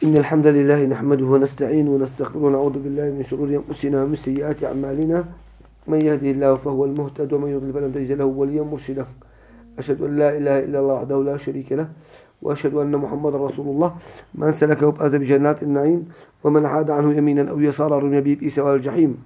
إن الحمد لله نحمده ونستعينه ونستغفره ونعوذ بالله من شرور أنفسنا ومن سيئات أعمالنا. من يهده الله فهو المهتد ومن يضلل فلن تجد له وليا مرشدا. أشهد أن لا إله إلا الله وحده لا شريك له وأشهد أن محمدا رسول الله. من سلكه فاز بجنات النعيم ومن عاد عنه يمينا أو يسارا رمي به سواء الجحيم.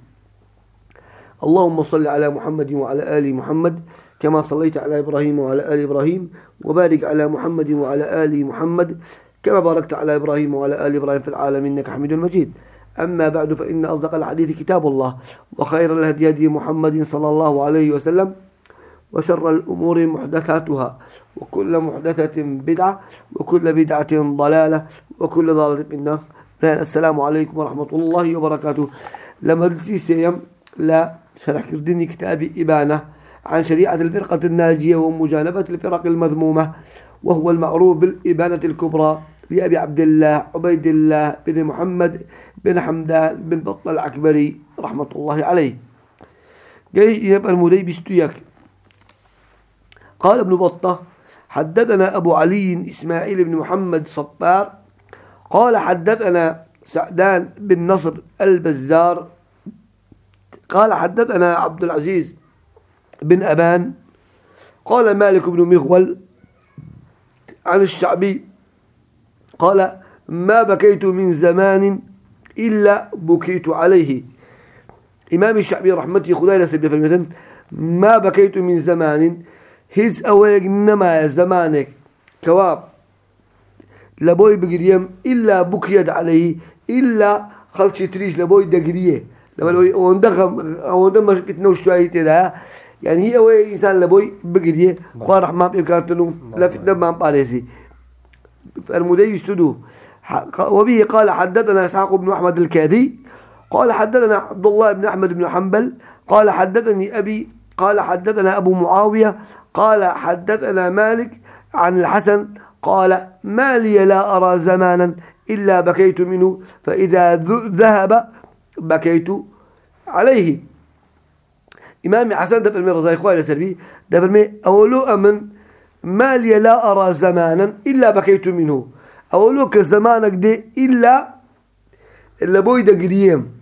اللهم صل على محمد وعلى آل محمد كما صليت على إبراهيم وعلى آل إبراهيم وبارك على محمد وعلى آل محمد كما باركت على إبراهيم وعلى آل إبراهيم في العالمين إنك حميد مجيد. أما بعد فإن أصدق الحديث كتاب الله وخير الهدي هدي محمد صلى الله عليه وسلم وشر الأمور محدثاتها وكل محدثة بدعة وكل بدعة ضلالة وكل ضلالة في السلام عليكم ورحمة الله وبركاته. لما سيم. لا شرح كردني كتاب إبانة عن شريعة الفرقة الناجية ومجانبة الفرق المذمومة وهو المعروف بالإبانة الكبرى. لأبي عبد الله عبيد الله بن محمد بن حمدان بن بطل العكبري رحمة الله عليه. جاي يبقى المدي بستيك قال ابن بطة حدثنا أبو علي إسماعيل بن محمد صبار قال حدثنا سعدان بن نصر البزار. قال حدثنا عبد العزيز بن أبان. قال مالك بن مغول عن الشعبي قال ما بكيت من زمان إلا بكيت عليه. إمام الشعبي رحمته خداي لسبب فرمتن ما بكيت من زمان هز أويق نما زمانك كواب لبوي بقريم إلا بكيت عليه إلا خلش تريش لبوي دقريه. لما لو وندخم وندم كتنوش توايت يعني هي وين إنسان لبوي بقريه خوار رحمة بإمكانتنو لا ما باريسي المدي يستدو وبه قال حدثنا إسحاق بن أحمد الكاذي قال حدثنا عبد الله بن أحمد بن حنبل قال حدثني أبي قال حدثنا أبو معاوية قال حدثنا مالك عن الحسن قال ما لي لا أرى زمانا إلا بكيت منه فإذا ذهب بكيت عليه. إمام حسن دفع المي رضاي إخوائي لسربي دفع المي أولو أمن ما لي لا أرى زمانا إلا بكيت منه. أولو كزمانك دي إلا إلا بويدا قريم.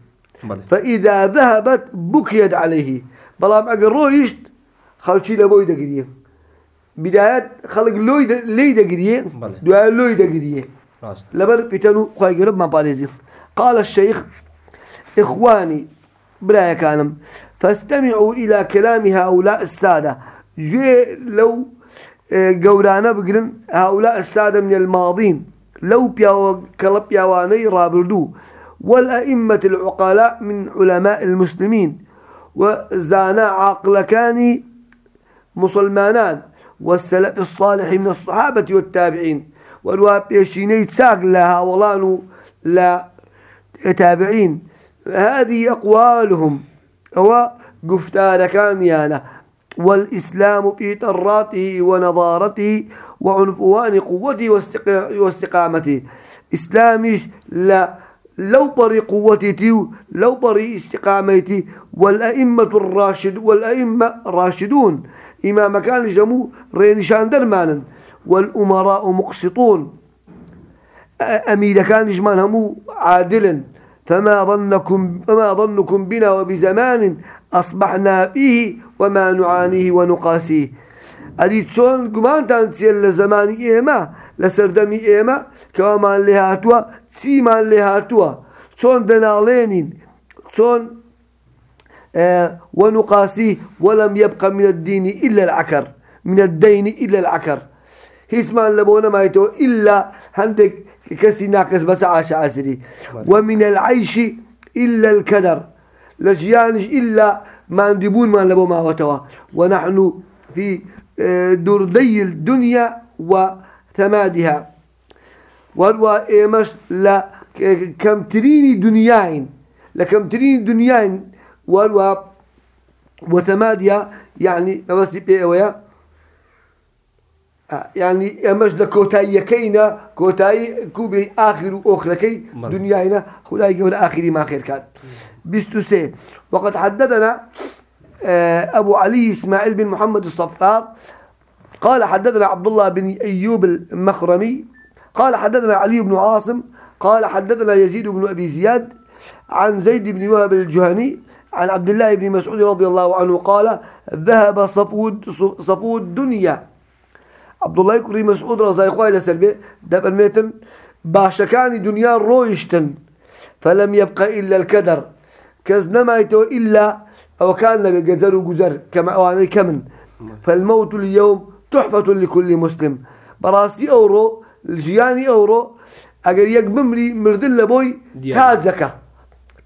فإذا ذهبت بكيت عليه. بلام أقل رويشت خلشي لبويدا قريم. بدايات خلق لويدا ليدا قريم. دعاء لويدا قريم. لبر بيتنو خواهي قرب ما باريزي قال الشيخ إخواني بلا كانم فاستمعوا إلى كلام هؤلاء السادة. جي لو قورانا بقرن هؤلاء السادة من الماضين. لو بياو كلب بياواني رابردو. والأئمة العقلاء من علماء المسلمين. وزانا عقلكاني مسلمانان. والسلف الصالح من الصحابة والتابعين. والواب يشيني تساق لها ولانو لا تابعين. هذه أقوالهم. هو قفتار كان يانا. والإسلام في طراته ونظارته وعنفوان قوته واستقامته. إسلامش لا لو بري قوتي لو بري استقامتي والأئمة الراشد والأئمة راشدون. إمام كان جمو رينشان درمانا والأمراء مقسطون. أمير كان جمان همو عادلا فما ظنكم فما ظنكم بنا وبزمان أصبحنا فيه وما نعانيه ونقاسيه. أدي تسون قمان تانسيل لزمان إيما لسردمي إيما كوامان لهاتوا سيمان لهاتوا تسون دنالين تسون آه ونقاسيه ولم يبقى من الدين إلا العكر من الدين إلا العكر. هسمان لبونا ما يتو إلا هندك كسي ناقص بس عاش عسري ومن العيش إلا الكدر. لجيانش إلا ما ندبون ما لبو ما وتوا ونحن في آه، دردي الدنيا وثمادها. وإيمش لا كم تريني دنياين لكم تريني دنياين والوا وثمادها يعني بس بيئويا يعني أمش لكوتاي كينا كوتاي كوبي آخر وأخرى كي دنيانا خلاي يقول آخري ما خير كان. بستوسي وقد حددنا آه، أبو علي إسماعيل بن محمد الصفار. قال حددنا عبد الله بن أيوب المخرمي. قال حددنا علي بن عاصم. قال حدثنا يزيد بن أبي زياد عن زيد بن وهب الجهني عن عبد الله بن مسعود رضي الله عنه قال ذهب صفود صفو الدنيا. عبد الله يكري مسعود رضي الله عنه سلبي دب الميتن باشكان دنيا رويشتن فلم يبقى إلا الكدر. كز نمايته إلا أو كان نبي جزر وجزر كما أواني كمن. فالموت اليوم تحفة لكل مسلم. براستي أورو الجياني أورو أجر يك بمري مردل لبوي تازكه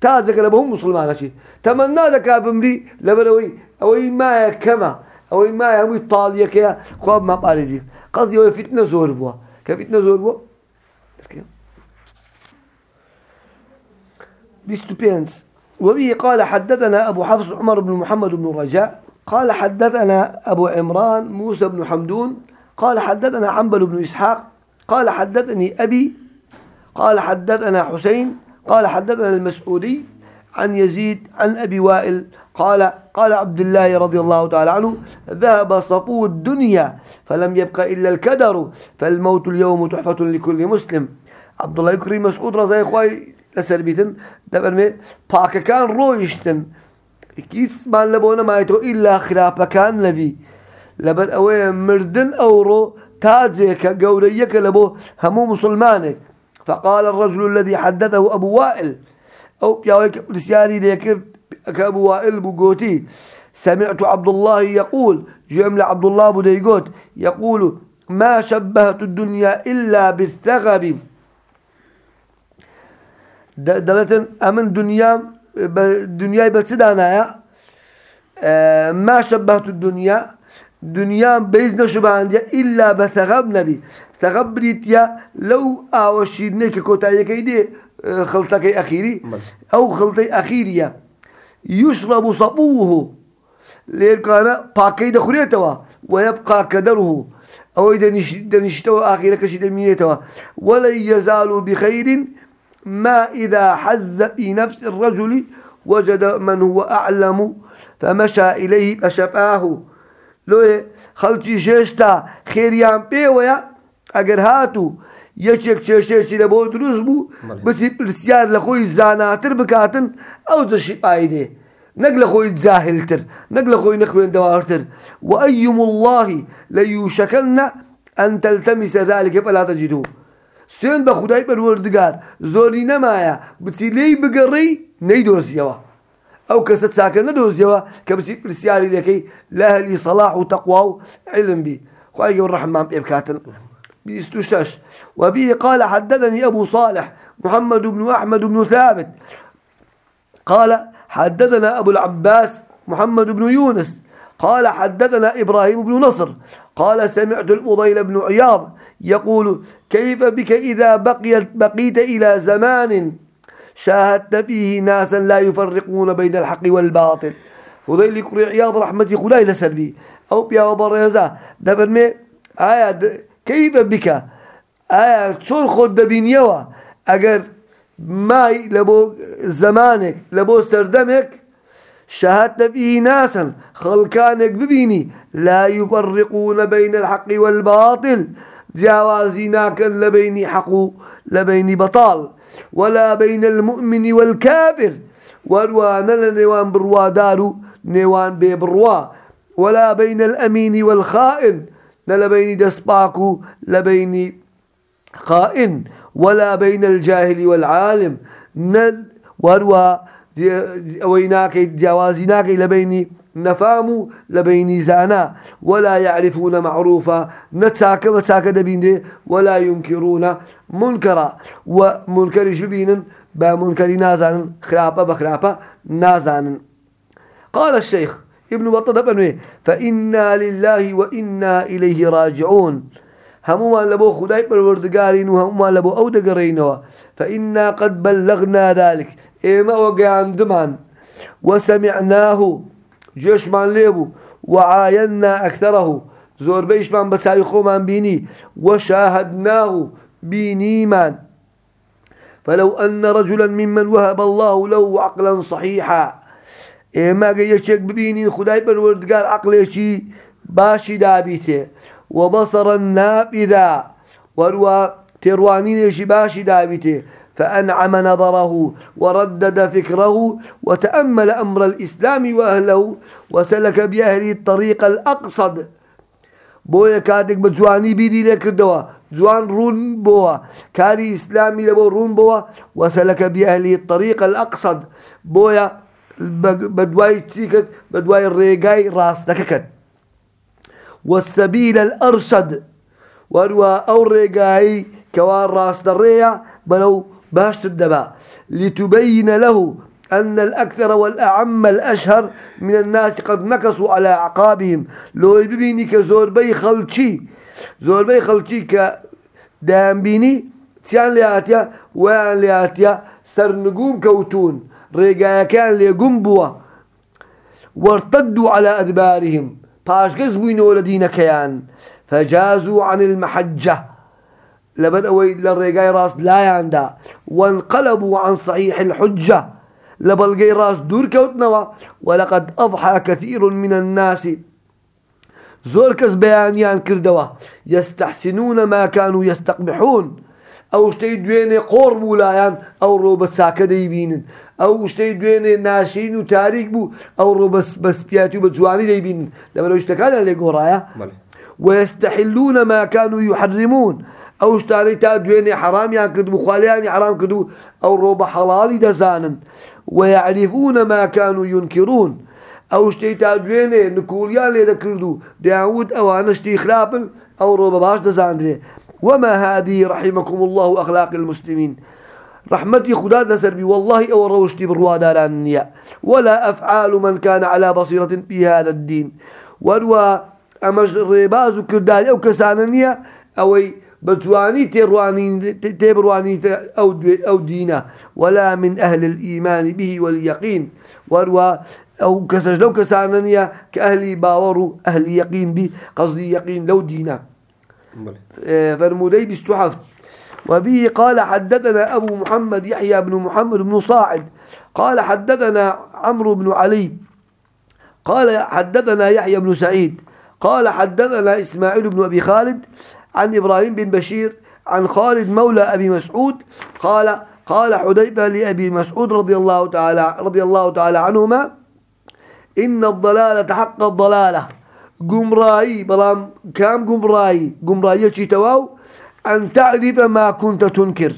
تازك لبهم مسلمان شيء تمنى ذك بمري لبروي أو ما كما أو ما هم إيطاليا كيا. خواب ما بارزي. قصدي هو فتنة زور بوا. كفتنة زور بوا؟ بيستوبينس وبه قال حدثنا أبو حفص عمر بن محمد بن رجاء قال حدثنا أبو عمران موسى بن حمدون قال حدثنا عنبل بن إسحاق قال حدثني أبي قال حدثنا حسين قال حدثنا المسعودي عن يزيد عن أبي وائل قال قال عبد الله رضي الله تعالى عنه ذهب صفو الدنيا فلم يبق إلا الكدر فالموت اليوم تحفة لكل مسلم. عبد الله يكري مسعود رضي الله لسر بيتن. دبرمي باك كان رويشتن كيس ما لبونا ما يتو إلا خرابة كان نبي لبن أوي مردن أورو تاجيك قوريك لبو همو مسلمانك فقال الرجل الذي حدثه أبو وائل. أو ياويك رسياني ليكر كأبو وائل بقوتي سمعت عبد الله يقول جملة عبد الله بديقوت يقول ما شبهت الدنيا إلا بالثغب. دلتن أمن دنيا دنيا بتسدانا آه، ما شبهت الدنيا دنيا بيز نشبه عندي إلا بثغب نبي ثغب بريتيا لو آوشيرنيك كوتايا كيدي خلطك أخيري أو خلطي أخيرية يشرب صبوه ليركانا باكي دخريتوا ويبقى كدره أو إذا نشتوا آخرك شيء دمينيتوا ولن يزالوا بخير ما إذا حز في نفس الرجل وجد من هو أعلم فمشى إليه فشفاه. لو خلچی ششتا خیریان پیویا اگر هاتو یەکێک کێشێکی لە بۆ دروست بوو بسی پرسیار لە خۆی زاناتر بکاتن ئەو دەشی ئایدێ نەک لە خۆی جاهلتر نەک لە خۆی نەخوێندەوارتر وأيم الله ليوشكن أن تلتمس ذلك فلا تجده سوێن بە خدای پەروەردگار زۆری نەمایە. بچی لێی بگەڕی نەیدۆزیەوە. أو كسر ساكن ندوز كبسي برسياري لكي لأهلي صلاح وتقوى وعلم بي خواهي الرحمن بإبكاتن بيستشش وبه قال حدثني أبو صالح محمد بن أحمد بن ثابت. قال حدثنا أبو العباس محمد بن يونس قال حدثنا إبراهيم بن نصر. قال سمعت الفضيل بن عياض يقول كيف بك إذا بقيت بقيت إلى زمان شاهدت فيه ناسا لا يفرقون بين الحق والباطل؟ فضيل يقري عياض رحمتي خلاي لسربي. أو بيا وبريزا دبرمي آية كيف بك؟ آية تصور خود دبينيوا أجر ماي لبو زمانك لبو سردمك شاهدت فيه ناسا خلقانك ببيني. لا يفرقون بين الحق والباطل. جاوازيناك لبيني حق لبيني بطال ولا بين المؤمن والكافر. والوان لنوان بروا دارو نوان ببروا ولا بين الأمين والخائن نلا بين دسباكو لبين خائن. ولا بين الجاهل والعالم نل وروا ويناك جوازيناك لبين نفامو لبين زانا ولا يعرفون معروفا نتاك وتاك دبين ولا ينكرون منكرا. ومنكر جبين بمنكر نازان خرابة بخرابة نازان. قال الشيخ ابن بطل فإنا لله وإنا إليه راجعون. هموما لبو خداي بالوردقارين وهموما لبو أو دقرينوا فإنا قد بلغنا ذلك. إما وقعان دمان وسمعناه جيشمان ليبو وعاينا أكثره زور بيشمان بسايخو من بيني وشاهدناه بينيمان فلو أن رجلا ممن وهب الله له عقلا صحيحا. إما يشك ببيني خداي بالوردقار عقليشي باشي دابيته. وبصرا نافذا وروا تروانين يشي باشي دابيته. فأنعم نظره وردد فكره وتأمل أمر الإسلام وأهله وسلك بأهله الطريق الأقصد. بويا كاتك بجواني بيدي لك الدوا جوان رون بوا كاري إسلامي لبو رون بوا وسلك بأهله الطريق الأقصد. بويا بدواي تيكت بدواي الريقاي راستككت والسبيل الأرشد وروا أو الريقاي كوان راست الريا بلو باش الدبا لتبين له أن الأكثر والأعم الأشهر من الناس قد نكصوا على أعقابهم. لو يبيني كزور بي خلشي زور بي خلشي كدام بيني تيان لياتيا وان لياتيا سر نقوم كوتون ريقايا كان ليقوم وارتدوا على أدبارهم. باش قزبوا ولدين كيان. فجازوا عن المحجة. لبد أوي للرجاي راس لا يعندا. وانقلبوا عن صحيح الحجة. لبلقي راس دور كوتنوا ولقد أضحى كثير من الناس. زوركس بيانيان كردوا. يستحسنون ما كانوا يستقبحون. أو شتي دويني قرب ولايان أو رو بس ساكده يبينن أو شتي دويني ناشين وتاريخ بو. أو رو بس بياتي وبجواني يبينن لما لو اشتكال اللي قرايا ويستحلون ما كانوا يحرمون. أو شتاني تا دويني حرام يعني كدو خاليان حرام كدو أو رو حلالي دزانن ويعرفون ما كانوا ينكرون. أو شتي تا دويني نكوليان لي دكردو داود أو أنا شتي خلابن أو رو باش دزاندري وما هذه رحمكم الله أخلاق المسلمين. رحمتي خدا نسر والله أو روشتي بالروادارانية ولا أفعال من كان على بصيرة في هذا الدين. وروا أمج ريباز وكرداري أو كسانانية أو بتواني تيرواني تيبرواني أو أو دينا ولا من أهل الإيمان به واليقين. وروا أو كسج لو كسانانية كأهل باورو أهل يقين به قصدي يقين لو دينا. آه، فرمودي بستحف. وبه قال حدثنا أبو محمد يحيى بن محمد بن صاعد. قال حدثنا عمرو بن علي. قال حدثنا يحيى بن سعيد. قال حدثنا إسماعيل بن أبي خالد. عن إبراهيم بن بشير عن خالد مولى أبي مسعود قال قال حذيفة لأبي مسعود رضي الله تعالى رضي الله تعالى عنهما إن الضلالة حق الضلالة. قمراي بلام كام قمراي قمراي تواو أن تعرف ما كنت تنكر.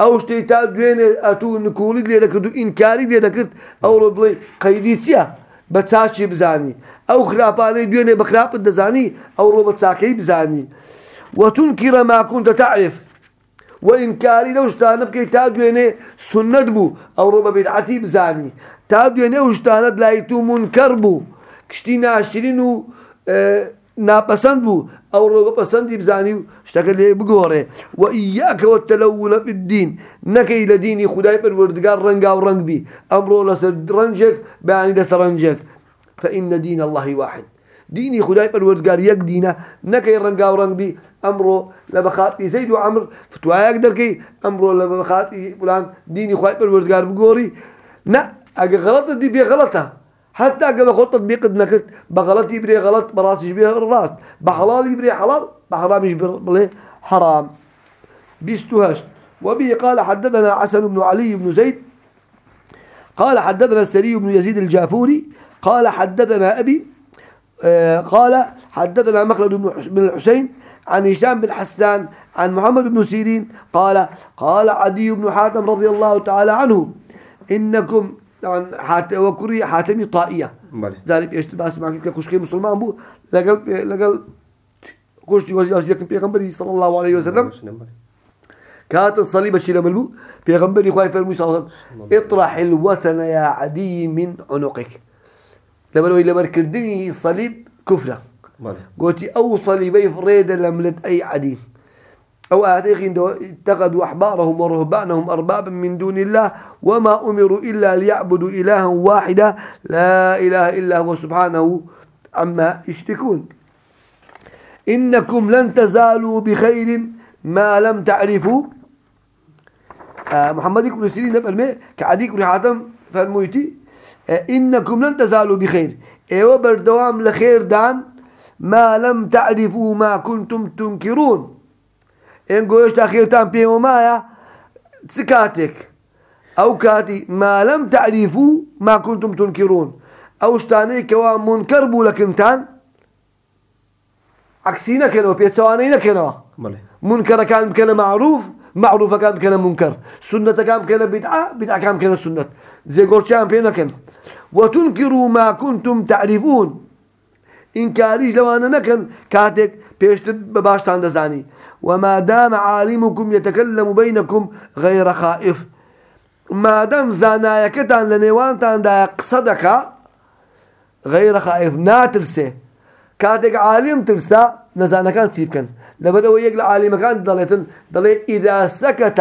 أو شتيتا دوين أتو نكولي لي دكتو إنكاري لي دكت أو ربلي قيديتيا بتساشي بزاني. أو خراباني دوين بخراب الدزاني أو رو بتساكي بزاني. وتنكر ما كنت تعرف. وإنكاري لو اشتانا بكي تادويني سنة بو أو ربا بدعتي بزاني. تادويني واشتانا لايتو منكر بو. کشتی ناشرین و ناپسند بو أو رو پسندی بزانی و شتکل لی بگوره و ایاک و تلون فی الدین نکی لدینی خدای پروردگار رنگا و رنگ بی أمرو لسر رنجك بیانی دست رنجك. فإن دين الله واحد. ديني خداي بالوردقار يك دينا نكي رنقا ورنق بي أمرو لبخاتي زيد وعمر. فتوى يقدر كي أمرو لبخاتي فلان ديني خداي بالوردقار بقوري. نا أجي غلطة دي بي غلطة. حتى قبل خط تطبيق نكت. بغلط يبري غلط براس يبري الراس بحلال يبري حلال بحرام يبري حرام. بيستهش وبه قال حدثنا حسن بن علي بن زيد. قال حدثنا السري بن يزيد الجافوري قال حدثنا أبي قال حدثنا مخلد بن الحسين عن هشام بن حسان عن محمد بن سيرين قال قال عدي بن حاتم رضي الله تعالى عنه إنكم طبعا حات وكري حاتمي طائية. ذلك إيش بس معك؟ كشكي مسلمان بو. لقل لقل كشتي وزيك بيغمبري صلى الله عليه وسلم. كانت الصليب الشيء بو بيغمبري خايف وسلم اطرح الوثن يا عدي من عنقك. لما لو إلا مركردني الصليب كفرة. قلت أو صليبي فريدا لملت أي عدي أو آتيخين اتخذوا أحبارهم ورهبانهم أربابا من دون الله وما أمروا إلا ليعبدوا إلها واحدا. لا إله إلا هو سبحانه عما يشتكون إنكم لن تزالوا بخير ما لم تعرفوا. آه محمد بن سيرين فرمي كعديك بن حاتم فرمويتي إنكم لن تزالوا بخير. إيوه بردوام لخير دان ما لم تعرفوا ما كنتم تنكرون. إن قويش تأخيرتان بيومايا سكاتك. أو كاتي ما لم تعرفوا ما كنتم تنكرون. أو شتاني كوا منكر بو لكنتان عكسينا كانوا بيتسوانينا كانوا منكر كان بكنا معروف. معروف كان بكنا منكر. سنة كان بكنا بدعة بدعة كان بكنا سنة. زي قول شام بينا كان. وتنكروا ما كنتم تعرفون. إنكاريش لو أنا نكن كاتك بيشتر بباشتان دزاني وما دام عالمكم يتكلم بينكم غير خائف. ما دام زانايكتان لنيوانتان دا قصدك غير خائف. ناترسه كاتك عالم ترسا نزانا كان. تيبكن لبدا ويقل عالم كان ضليتن ضلي إذا سكت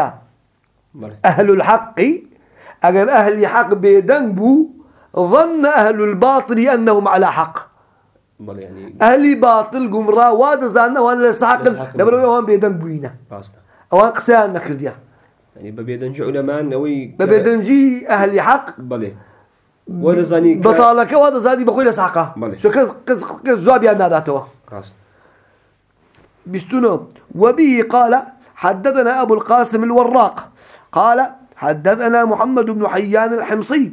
أهل الحق أجل أهل حق بيدنبو ظن أهل الباطل أنهم على حق. يعني أهل باطل قمرا واد زانا وأنا لسحق لبرو يوان بيدن بوينا أوان قسان نكرديا يعني ببيدنجي علماء نوي ببيدنجي أهل حق. بلي. ولا زاني بطالك وهذا زاني بقول لسحقه شو كز كز كز زوابي أنا ذاته راست بستنو. وبه قال حدثنا أبو القاسم الوراق. قال حدثنا محمد بن حيان الحمصي.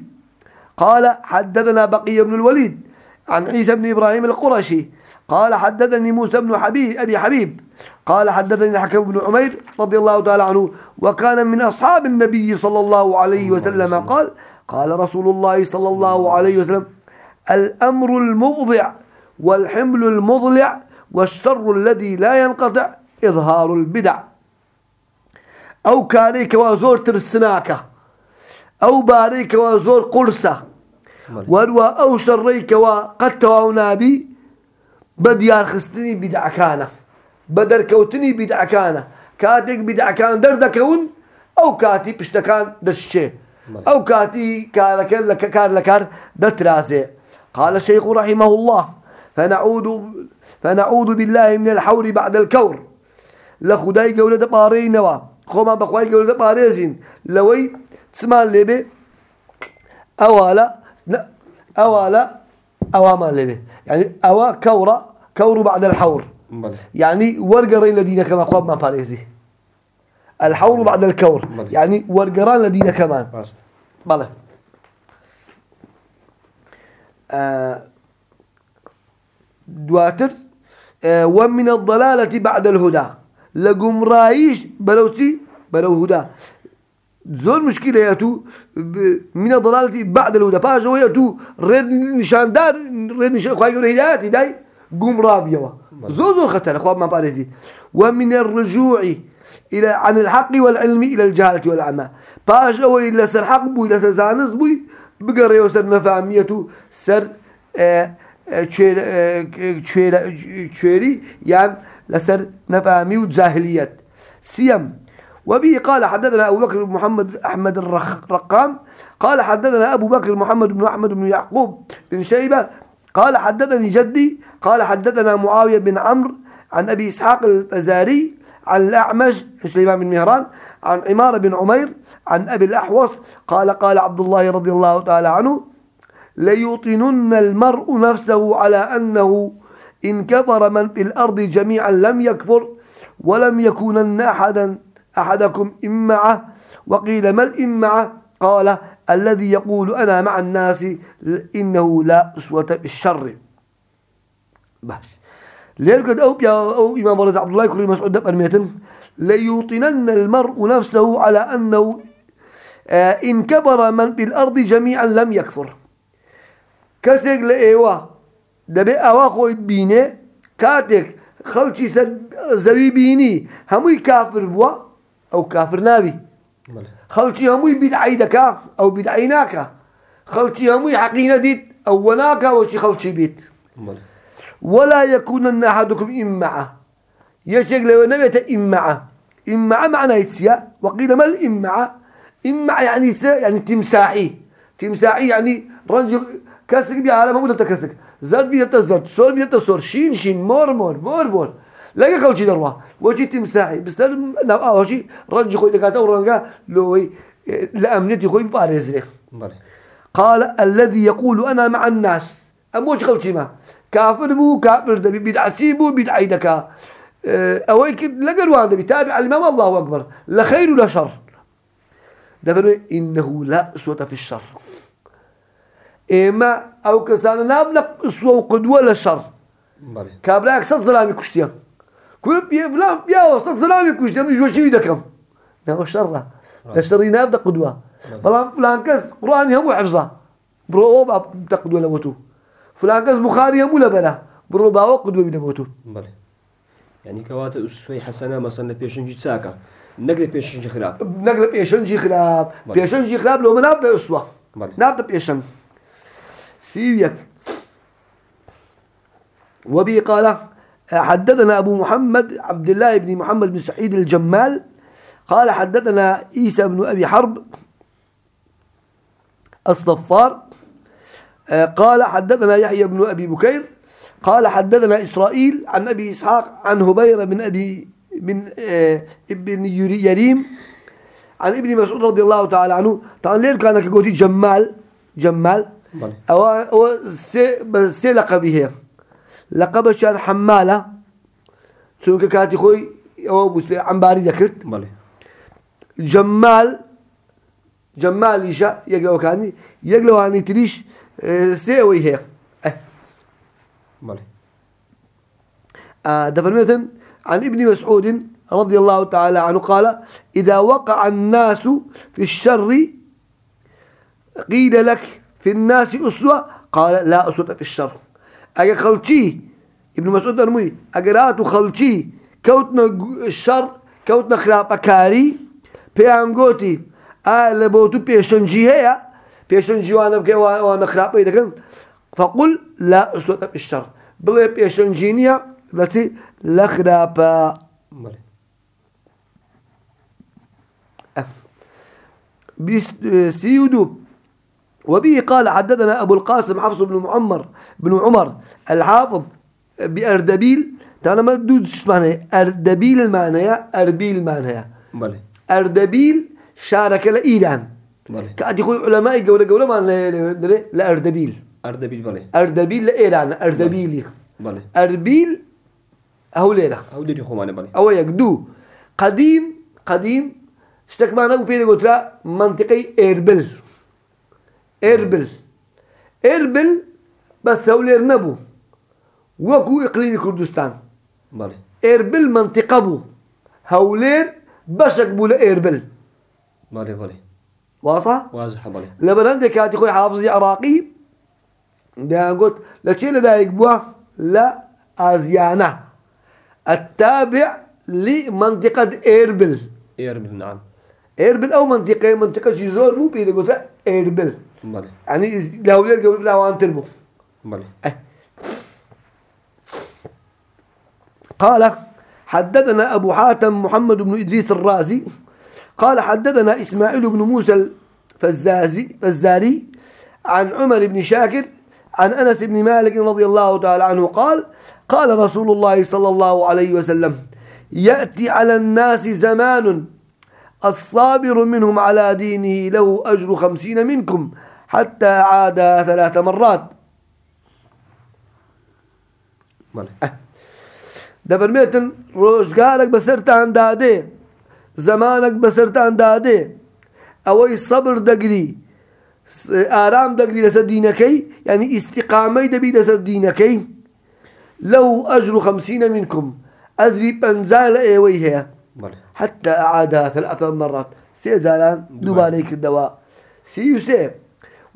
قال حدثنا بقي بن الوليد عن عيسى بن إبراهيم القرشي. قال حدثني موسى بن حبيب أبي حبيب. قال حدثني الحكم بن عمير رضي الله تعالى عنه. وكان من أصحاب النبي صلى الله عليه وسلم. قال قال رسول الله صلى الله عليه وسلم الأمر المضع والحمل المضلع والشر الذي لا ينقطع إظهار البدع. أو كاريك وزور ترسناك. أو باريك وزور قرصة. وروا أو شريك وقد تواو نابي بديار خستني بدعكانه بدر كوتني بدعكانه كاتك بدعكان دردكون أو كاتي بشتكان دشي. أو كاتي كاركر لك كار لكار دترازي. قال الشيخ رحمه الله فنعود فنعود بالله من الحور بعد الكور. لخداي قولة بارينوا خوما بخواي قولة باريزين لوي تسمان لبي أوالا أوالا أواما لبي يعني أوا كورة كور بعد الحور. يعني ورقرين الذين كما قام ما فاريزي الحور بعد الكور. يعني ورقران الذين كمان بله. آه دواتر ومن الضلالة بعد الهدى. رايش بلوتي بلو هدى زول مشكلة ياتو من الضلالة بعد الهدى. باجو ياتو رد نشان دار رد نشان خواهي يقول هدايات هداي قمرا بيوا زول زول خطر ما بارزي ومن الرجوع إلى عن الحق والعلم إلى الجهالة والعمى باجو إلى سر حق بو إلى سر زانس بو بقر يوسر نفهميته سر آه تشيري يعني لسر نفامي وجاهلية سيم وبه قال حدثنا أبو بكر محمد أحمد الرقام قال حدثنا أبو بكر محمد بن أحمد بن يعقوب بن شيبة قال حدثني جدي. قال حدثنا معاوية بن عمرو عن أبي إسحاق الفزاري عن الأعمش سليمان بن مهران عن عمار بن عمير عن أبي الأحوص. قال قال عبد الله رضي الله تعالى عنه ليوطنن المرء نفسه على أنه إن كفر من في الأرض جميعا لم يكفر ولم يكونن أحدا أحدكم إمعة وقيل ما الإمعة قال الذي يقول أنا مع الناس إنه لا أسوة بالشر باش. ليه قد أو أو إمام عبد الله كريم مسعود أرميتن ليوطنن المرء نفسه على أنه آه، إن كبر من في الأرض جميعا لم يكفر. کەسێک لە ئێوە دەبێ ئەوە خۆی بینێ کاتێک خەڵکی زەوی بینی هەمووی کافر بووە ئەو کافر ناوی خەڵکی هەمووی بیدعی دەکا ئەو بیدعی ناکە خەڵکی هەمووی حەقینە دیت ئەو وەچی خەڵکی بیت ولا يكون أحدكم إمعة. يشيك لو نبيت إمعة. إمعة معنى يتسيا. وقيل ما الإمعة؟ إمعة يعني يعني تمساحي. تمساحي يعني رنج كسك على ما بده كسك زرد بيا تزرد سور بيا تسور شين شين مور مور مور مور. لا قال شي دروا وجي تمساحي بس لا آه شي رجي خوي دكاتا ورنجا لوي لامنتي خوي بارزري قال الذي يقول أنا مع الناس. اموش قال ما. كافر بو كافر دبي. بدعتي بو بدعي دكا أويك لقروا هذا بيتابع الإمام الله أكبر. لا خير ولا شر. دفرمي إنه لا أسوة في الشر. إما أو كسان نابلق أسوة وقدوة للشر بله كابلاك صد ظلامي كشتيا كل بيا بلا بيا صد ظلامي كشتيا مش وشي دكم نهو الشر الشر نابدا قدوة. فلان فلان كس قرآن هم حفظة. برو باب تقدوة لوتو فلان كس بخاري هم ولا بلا برو باو قدوة بدموتو بله يعني كوات أسوي حسنة مثلا بيشنجي تساكا. نقل بيشنجي خراب. نقل بيشنجي خراب. بله. بيشنجي خراب لو ما نابدا أسوة. بله. نابدا بيشن. سيريك وبه قال حدثنا أبو محمد عبد الله بن محمد بن سعيد الجمال. قال حدثنا عيسى بن أبي حرب الصفار. قال حدثنا يحيى بن أبي بكير. قال حدثنا إسرائيل عن أبي إسحاق عن هبيرة بن أبي بن آه، ابن يري- يريم عن ابن مسعود رضي الله تعالى عنه. طبعا ليه كان كقولي جمال؟ جمال. أو أو سي سي لقبه هي. لقب شان حمالة. سوك كاتي خوي أو بس عمباري ذكرت. بله. جمال جمال إيشا يقلو كاني. يقلو هاني تريش آه، سيوي هي. أه. بله. آه دفرمة عن ابن مسعود رضي الله تعالى عنه قال إذا وقع الناس في الشر قيل لك في الناس أسوة قال لا أسوة في الشر. أجا خلشي ابن مسعود أرمي أجرات خلشي كوتنا الشر كوتنا خراب كاري بيانغوتي آل بوتو بيشنجي هي بيشنجي وأنا بكي وأنا خراب إذا فقل لا أسوة في الشر. بلي بيشنجينيا التي لا خرابة. بله بيس- سيودو وبه قال حدثنا أبو القاسم حفص بن معمر بن عمر الحافظ بأردبيل. تعالى ما تدود شو معنى أردبيل المعنى يا؟ أربيل المعنى يا؟ بله أردبيل شارك لإيران. بله كأدي خوي علماء جولة جولة ما لأردبيل. أردبيل بله أردبيل لإيران أردبيل. بله أربيل أهو ليلة أو دي خمانة بله أو يقدو قديم قديم. اشتك معنا وبيني قلت له منطقي إربل إربل. إربل بس هولير نبو وكو إقليم كردستان. بله إربل منطقة بو هولير بشك بو لإربل بله بله واصح؟ واضح بله لبنان دي كانت يخوي حافظي عراقي ده قلت لا شيء لا يقبوه لا أزيانة. التابع لمنطقة إربل. إيربل نعم. إربل أو منطقة منطقة جيزور مو بيدي قلت إربل. بله يعني لو لير قبل بلا وان تربو بله قال حدثنا أبو حاتم محمد بن إدريس الرازي قال حدثنا إسماعيل بن موسى الفزازي فزاري عن عمر بن شاكر عن أنس بن مالك رضي الله تعالى عنه قال قال رسول الله صلى الله عليه وسلم يأتي على الناس زمان الصابر منهم على دينه له أجر خمسين منكم حتى عاد ثلاث مرات. بله دەبەرمێتن ڕۆژگارێک بەسەرتان دادێ زمانێک بەسەرتان دادێ ئەوەی سەبر دەگری ئارام دەگری لەسەر دینەکەی یعنی ئیستیقامەی دەبی لەسەر دینەکەی له أجر خمسين منكم ئەجری پەنجا لە ئێوەی هەیە بله حتى أعادها ثلاث مرات. سيزالان. دوباري كالدواء سيوسي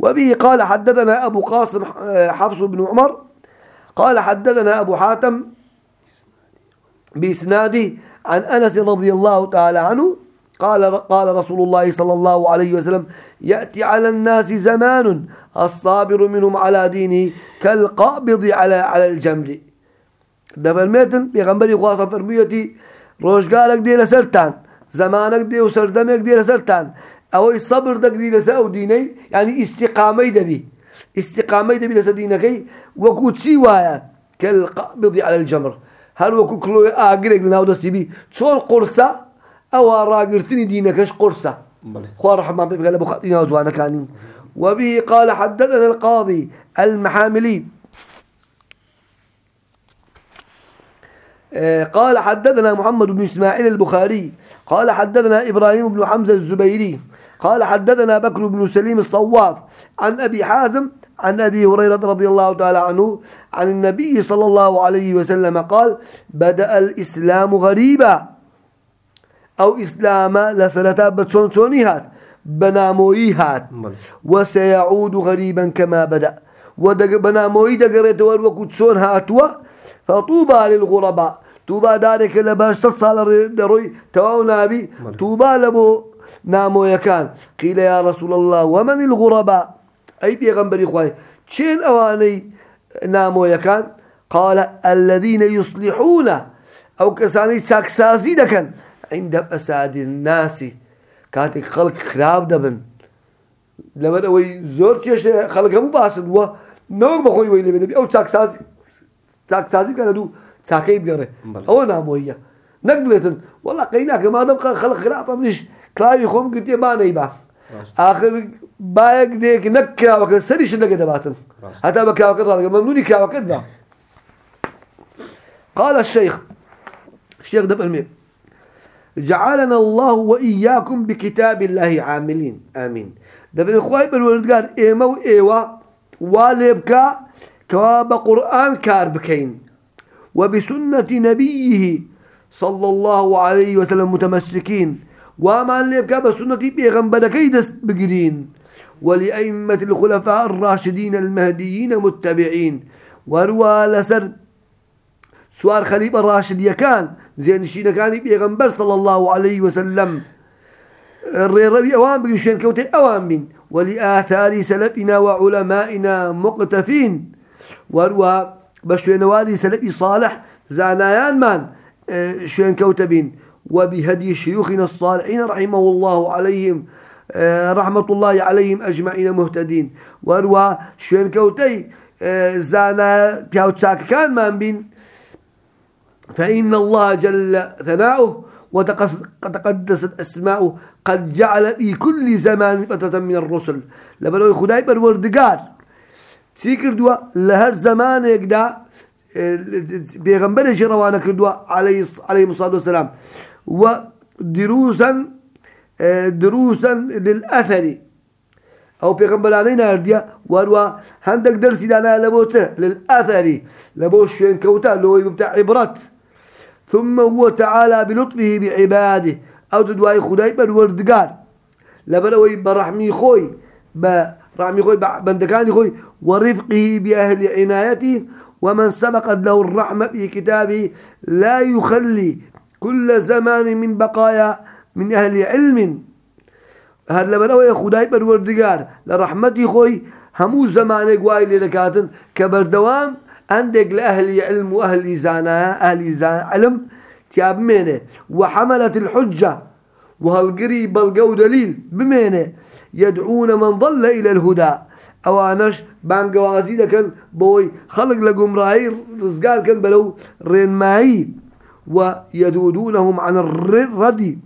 وبه قال حدثنا أبو قاسم آه، حفص بن عمر قال حدثنا أبو حاتم بإسناده عن أنس رضي الله تعالى عنه قال قال رسول الله صلى الله عليه وسلم يأتي على الناس زمان الصابر منهم على دينه كالقابض على على الجمر. دبل ميتن بيغمبري خواصة فرميتي روشقالك دي لسرتان زمانك دي وسردمك دي لسرتان أو الصبر دك دي لسا أو ديني يعني استقامي دبي. استقامي دبي لسا دينكي وكوتسي وايا كالقابض على الجمر. هل وكو كلو آقرق لناو دستي بي تشون قرصة أو راقرتني دينكش قرصة. خوار رحمة أبو خطينا وزوانا كانين وبه قال حدثنا القاضي المحاملي. آه، قال حدثنا محمد بن إسماعيل البخاري. قال حدثنا إبراهيم بن حمزة الزبيري. قال حدثنا بكر بن سليم الصواف عن أبي حازم عن أبي هريرة رضي الله تعالى عنه عن النبي صلى الله عليه وسلم قال بدأ الإسلام غريبا أو إسلام لسنتا بتسون سونيهات بنامويهات بله. وسيعود غريبا كما بدأ ودق بناموي دقريت وكو تسون هاتوا فطوبى للغرباء طوبى دارك لباش صال دروي تواو نابي. طوبى لبو نامو يكان. قيل يا رسول الله ومن الغرباء؟ أي بيغنبري خواي شين أواني نامو يكان؟ قال الذين يصلحون أو كساني تاكسازي دكن. عند فساد الناس. كاتك خلق خراب دبن. لما أوي زور تشيش خلق مو باسد. و نور بخوي ويلي بدبي أو تاكسازي تاكسازي كان دو تاكي بقره بله. أو ناموية نقلتن والله قيناك ما دام خلق خراب منش كلاوي خوم قلت ما نيبا آخر بايك ديك نكا وكذا سريش لقى دباتن. راس. حتى بكا وكذا ممنوني كا وكذا قال الشيخ الشيخ دفع الميم جعلنا الله وإياكم بكتاب الله عاملين. آمين. دفع إخوائي بالولد قال إيما وإيوا والبكا كواب قرآن كار بكين. وبسنة نبيه صلى الله عليه وسلم متمسكين. وما لبكا بسنة بيغنبدا كيدس بقرين ولأئمة الخلفاء الراشدين المهديين متبعين. وروى لسر سوار خليفة الراشد يكان. زين شينا كان بيغنبر صلى الله عليه وسلم. الريربي أوان بيشين كوتي أوان من ولآثار سلفنا وعلمائنا مقتفين. وروى بشوين والي سلفي صالح زانايان من آه، شوين كوتبين وبهدي شيوخنا الصالحين رحمه الله عليهم آه، رحمة الله عليهم أجمعين مهتدين. وروى شوين كوتي آه، زانا بيوتساك كان من بين. فإن الله جل ثناؤه وتقدست أسماؤه قد جعل في كل زمان فترة من الرسل. لبلو خداي بالوردقار تيكر دوا لهر زمان يقدا بيغمبر جروانا كدوا عليه عليه الصلاة والسلام. ودروسا آه، دروسا للأثر. أو بيغمبرانين هرديا واروا هندك درسي دانا لبوته للأثر. لبوش شين كوتا لو يبتع عبرات ثم هو تعالى بلطفه بعباده. أو تدواي خداي بالوردقار لبلوي برحمي خوي برحمي خوي بندكاني خوي ورفقه بأهل عنايته ومن سبقت له الرحمة في كتابه لا يخلي كل زمان من بقايا من أهل علم. هر پەروەردگار لە ڕەحمەتی خۆی هەموو زمانێک وای لێ دەکاتن کە بەردەوام هەندێک لە ئەهلی علم و ئەهلی زانایە ئەهلی زا- علم تیا بمێنێ. وحملت الحجة وهەڵگری بەڵگە و دەلیل بمێنێ. يدعون من ضل إلى الهدى. ئەوانەش بانگەوازی دەکەن بۆی خەڵک لە گومڕایی ڕزگارکەن بەلەو ڕێنمایی. ويدودونهم عن الرد.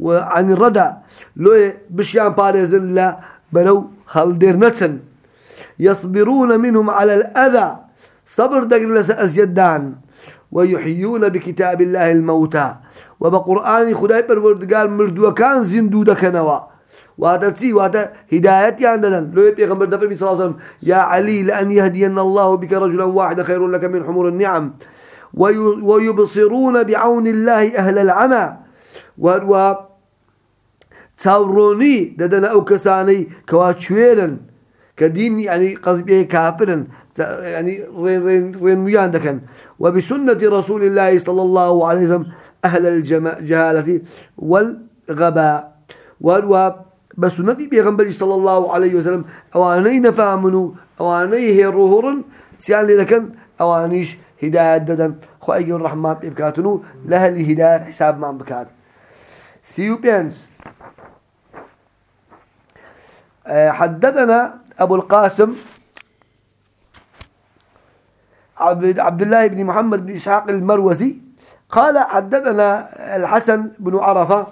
وعن الردى لو بشيان باريزن لا بلو هالديرنتن يصبرون منهم على الأذى. صبر دقل لس أزيدان ويحيون بكتاب الله الموتى. وبقرآن خداي قال مردو كان زندو وهذا تي وهذا هدايتي عندنا لو يغمر دفر صلى الله عليه وسلم يا علي لأن يهدين الله بك رجلا واحدا خير لك من حمر النعم. ويبصرون بعون الله أهل العمى. و ددنا أو كساني كواتشويرن. كدين يعني قصدي كافرن. يعني رين رين رين ميان دكن. وبسنة رسول الله صلى الله عليه وسلم أهل الجهالة والغباء. والو بسنة بيغنبري صلى الله عليه وسلم أواني نفامنو أواني هي الرهورن سيان لكن أوانيش هداية ددن خواهي الرحمن بكاتنو لها الهداية حساب ما بكات. سيو بينس آه، حدثنا أبو القاسم عبد, عبد الله بن محمد بن إسحاق المروزي. قال حدثنا الحسن بن عرفة.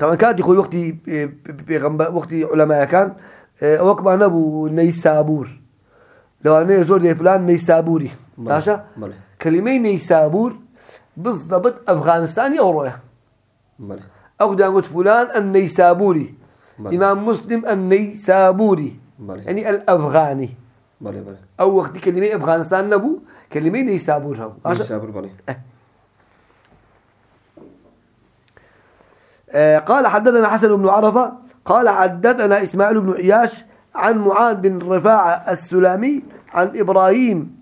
طبعا كانت يخوي وقتي بيغنب- وقتي علماء كان. آه، وقبا نبو نيسابور. لو أنا زور دي فلان نيسابوري. بلى. كلمة نيسابور بالضبط أفغانستاني أو رويا بله أو قد فلان النيسابوري. بلى. إمام مسلم النيسابوري. بلى. يعني الأفغاني. بله بله أو وقت كلمة أفغانستان نبو كلمة نيسابور هم عشان- سابر بله آه، قال حدثنا حسن بن عرفة قال حدثنا إسماعيل بن عياش عن معاذ بن رفاعة السلامي عن إبراهيم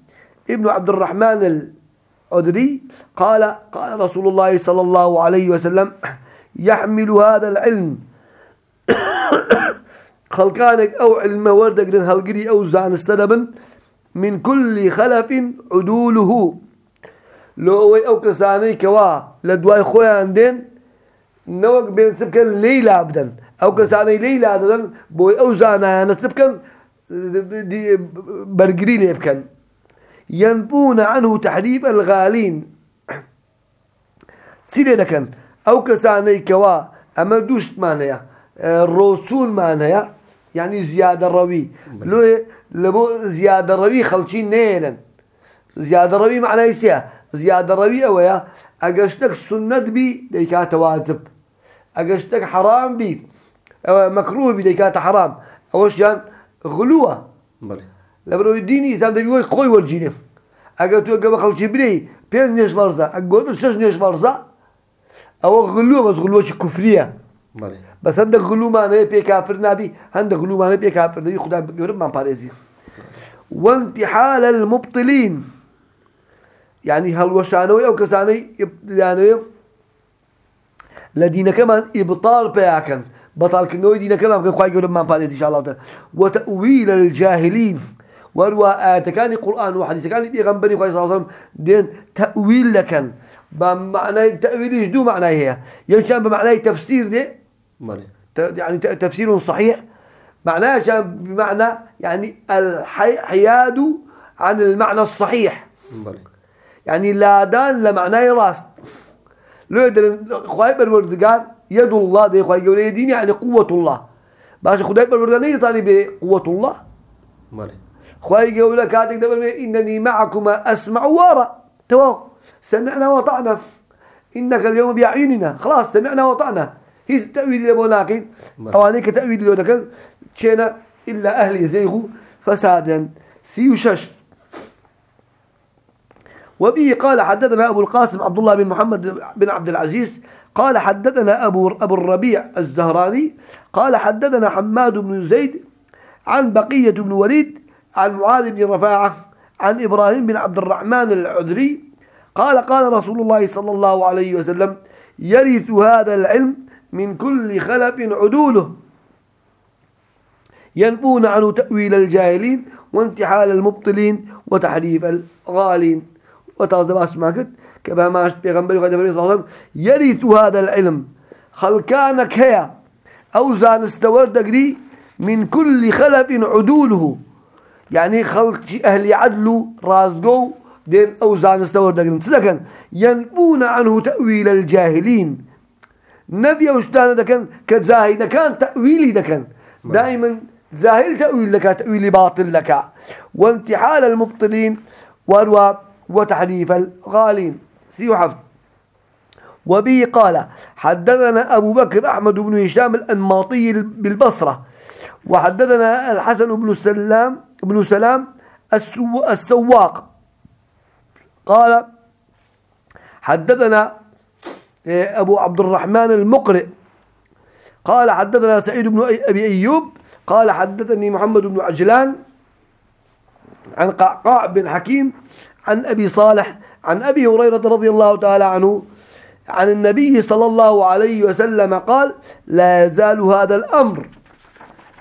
ابن عبد الرحمن العدري قال قال رسول الله صلى الله عليه وسلم يحمل هذا العلم. خلقانك أو علم وردك لن هلقري أو زان استدبن من كل خلف عدوله. لو أو كساني كوا لدواي خويا عندين نوك بين سبكن ليلة أبدا. أو كساني ليلة أبدا بوي أو زانا أنا سبكن دي برقري ليبكن ينفون عنه تحريف الغالين. سيري لكن أو كساني كوا أما دوشت مانيا الرسول مانيا يعني زيادة الروي. لو لبو زيادة الروي خلشين نيلا زيادة الروي معناه يسيا. زيادة الروي أويا أقشتك سنة بي ديكات واجب أقشتك حرام بي. مكروه بي ديكات حرام أوش يعني غلوة. بله. لبرو إنسان دبي يقول قوي والجيني أقول تو قبل خلشي بري بين نيش فرزة أقول شش نيش فرزة أو غلوة بس غلوة كفرية. بله. بس عندك غلو معناه بي كافر نبي. عندك غلو معناه بي كافر نبي. خدا يورب ما باريزي. وانتحال المبطلين. يعني هل وشانوي أو كساني يب- يعني لدينا كمان إبطال بياكن. بطل كنوي دينا كمان كن خواهي يورب ما باريزي إن شاء الله تعالى. وتأويل الجاهلين. وروا كان القرآن وحديث كان بيغنبري خواهي صلى الله عليه وسلم دين تأويل لكن بمعنى تأويل يجدو معناه هي؟ ينشأ بمعنى تفسير بله ت- يعني تفسير صحيح. معناه جاء بمعنى يعني الحياد عن المعنى الصحيح. بله يعني لا دان لمعنى راست لو يدر خواهي بالوردقار يد الله دي خواهي يقول يدين يعني قوة الله. باش خداي بالوردقار نيجي تاني بقوة الله؟ بله خواهي يقول لك هاتك دبر إنني معكما أسمع وأرى. تو سمعنا وطعنا إنك اليوم بأعيننا خلاص سمعنا وطعنا هي التأويل اللي بوناكين نعم. أو أنك تأويل اللي لكن شينا إلا أهل يزيغوا فسادا. سيوشش وبه قال حدثنا أبو القاسم عبد الله بن محمد بن عبد العزيز قال حدثنا أبو أبو الربيع الزهراني قال حدثنا حماد بن زيد عن بقية بن وليد عن معاذ بن رفاعة عن إبراهيم بن عبد الرحمن العذري قال قال رسول الله صلى الله عليه وسلم يرث هذا العلم من كل خلف عدوله. ينفون عنه تأويل الجاهلين وانتحال المبطلين وتحريف الغالين. وتغضب أسمعك كما ما بيغنبري قد صلى الله عليه وسلم يرث هذا العلم. خلقانك هي أوزان استور دقري من كل خلف عدوله. يعني خلق أهل عدل رازقو دين أوزان استور دقري سكن ينفون عنه تأويل الجاهلين. نبي وشتان دكن كزاهي دكان تأويلي دكن. دائما زاهل تأويل لك تأويل باطل لك. وانتحال المبطلين وتحريف الغالين. سيو حفظ وبه قال حدثنا أبو بكر أحمد بن هشام الأنماطي بالبصرة وحدثنا الحسن بن سلام بن سلام السو السواق. قال حدثنا إيه، أبو عبد الرحمن المقرئ. قال حدثنا سعيد بن أبي أيوب. قال حدثني محمد بن عجلان عن قعقاع بن حكيم عن أبي صالح عن أبي هريرة رضي الله تعالى عنه عن النبي صلى الله عليه وسلم قال لا يزال هذا الأمر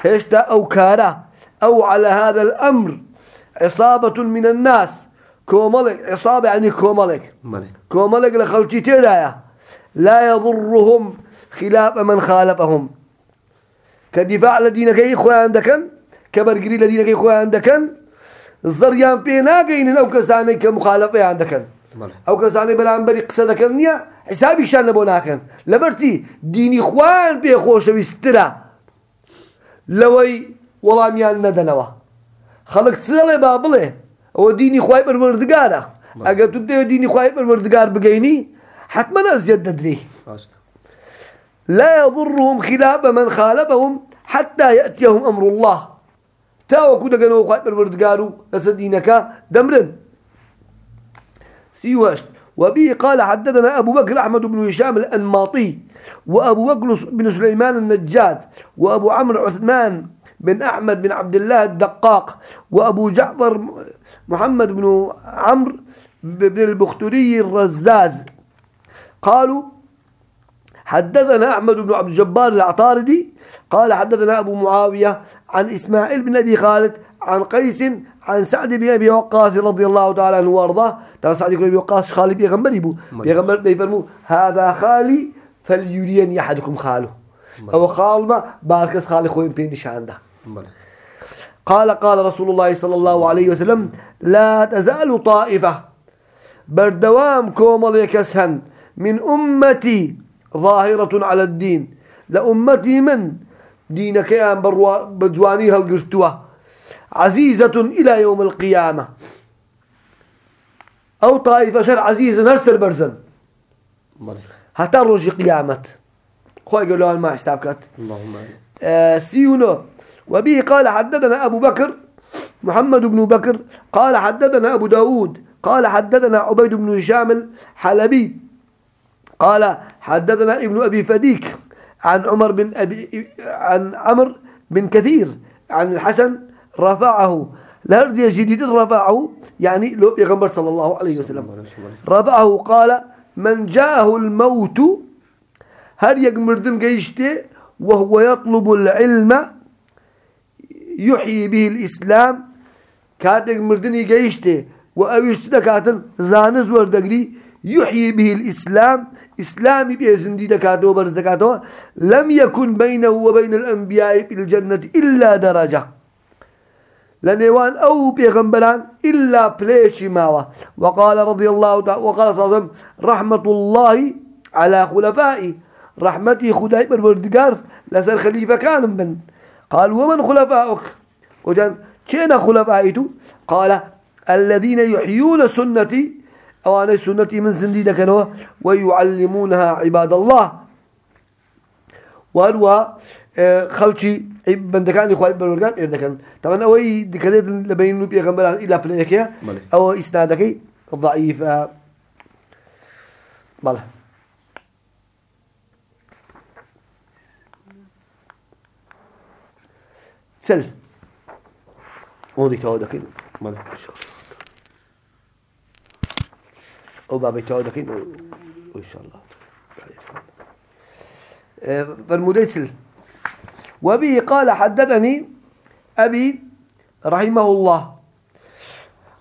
هشتا أو كارا أو على هذا الأمر عصابة من الناس. كوملك عصابة يعني كوملك. بله كوملك لخلشي تيدايا لا يضرهم خلاف من خالفهم. كدفاع الذين كي إخوة عندكن كبرقري الذين كي إخوة بينا قين أو كساني كمخالفة عندكن بله أو كساني بلان بري قصة كنيا حسابي شان نبوناكن لبرتي ديني إخوان بيخوش ويسترا لوي والله ميان ندنوا خلق سيلي بابله هو ديني خواي بالوردقارة أقل تبدأ ديني خواي بالوردقار بقيني حتما ندري راست لا يضرهم خلاف من خالفهم حتى يأتيهم أمر الله. تاوكو دقنوا خايب الوردقارو لسدينك دمرن. سيواشت وبه قال حدثنا أبو بكر أحمد بن هشام الأنماطي وأبو بكر بن سليمان النجاد وأبو عمرو عثمان بن أحمد بن عبد الله الدقاق وأبو جعفر محمد بن عمرو بن البختري الرزاز. قالوا حدثنا أحمد بن عبد الجبار العطاردي. قال حدثنا أبو معاوية عن إسماعيل بن أبي خالد عن قيس عن سعد بن أبي وقاص رضي الله تعالى عنه وأرضاه. ترى سعد بن أبي وقاص خالي بيغمبر يبو بيغمبر يفرمو هذا خالي فليريني أحدكم خاله. أو خال ما باركس خالي خوين بين نشانده. قال قال رسول الله صلى الله عليه وسلم لا تزال طائفة بردوام كومل يكسهن من أمتي ظاهرة على الدين. لأمتي من دينك يا بجواني هالقرتوه عزيزة إلى يوم القيامة. أو طائفة شر عزيزة نرسل برزن. حتى رجي قيامة خوي قالوا ما حسابك اللهم آه سيونو وبه قال حددنا أبو بكر محمد بن بكر. قال حددنا أبو داود. قال حددنا عبيد بن هشام الحلبي. قال حددنا ابن أبي فديك. عن عمر بن أبي عن عمر بن كثير عن الحسن رفعه. لهردي جديد رفعه يعني لو يغمبر صلى الله عليه وسلم. رفعه قال من جاءه الموت هل يقمردن قيشته وهو يطلب العلم يحيي به الإسلام؟ كاتك مردني قيشته وأويشته كاتن زانز وردقري يحيي به الإسلام إسلامي بإذن دكاته وبرز دكاته لم يكن بينه وبين الأنبياء في الجنة إلا درجة. لنيوان أو بيغنبلان إلا بليش ماوة وقال رضي الله تعالى وقال صلى الله عليه وسلم رحمة الله على خلفائي. رحمتي خداي بالوردقار لسر خليفة كان من قال ومن خلفائك وجان كين خلفائتو قال الذين يحيون سنتي أو أنا سنتي من زندي كانوا ويعلمونها عباد الله. وهو خلشي بندكان إخوة بالورجان إردكان طبعا أوي دكتور لبين نبي غمبر إلى بليكيا أو إسنادك ضعيف بله سل. اوني تودكين بله أو بابي تودكين إن شاء الله. فالمدسل وبه قال حدثني أبي رحمه الله.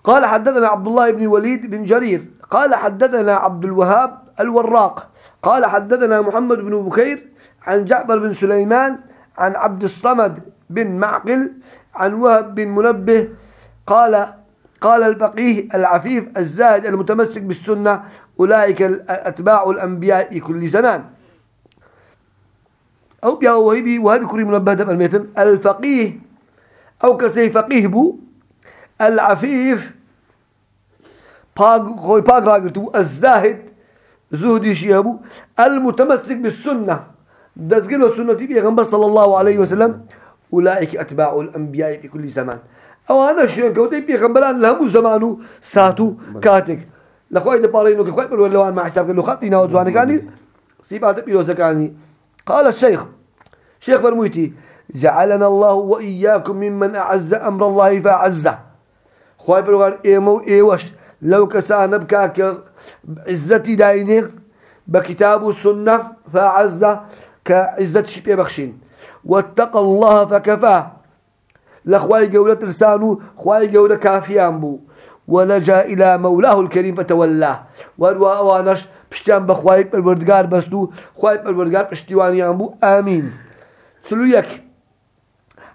قال حدثنا عبد الله بن وليد بن جرير. قال حدثنا عبد الوهاب الوراق. قال حدثنا محمد بن بكير عن جعفر بن سليمان عن عبد الصمد بن معقل عن وهب بن منبه. قال قال الفقيه العفيف الزاهد المتمسك بالسنة أولئك أتباع الأنبياء في كل زمان. أو بيا وهبي وهبي كريم منبه دم الميتن الفقيه أو كسي فقيه بو العفيف باق خوي باق راقلتو الزاهد زهدي شيابو المتمسك بالسنة. دزقل والسنة بيغمبر صلى الله عليه وسلم أولئك أتباع الأنبياء في كل زمان. أو أنا شيء كودي بيغمبران لهم زمانو ساتو كاتك. لخوي دبارينو كخوي بالولوان ما حساب قالوا خطينا وزواني كاني سيبات بيلوزا كاني. قال الشيخ شيخ برمويتي جعلنا الله وإياكم ممن أعز أمر الله فأعزه. خواهي بلغان إيمو إيوش لو كسانا بكاك عزتي دايني بكتاب السنة فأعزه كعزة شبيه بخشين. واتقى الله فكفاه لخواي قولة لسانه خواي قولة كافيان بو. ولجا إلى مولاه الكريم فتولاه وانوا أوانش بشتيان بخواي بالوردقار بسدو خواي بالوردقار بشتيوانيان بو. آمين سلويك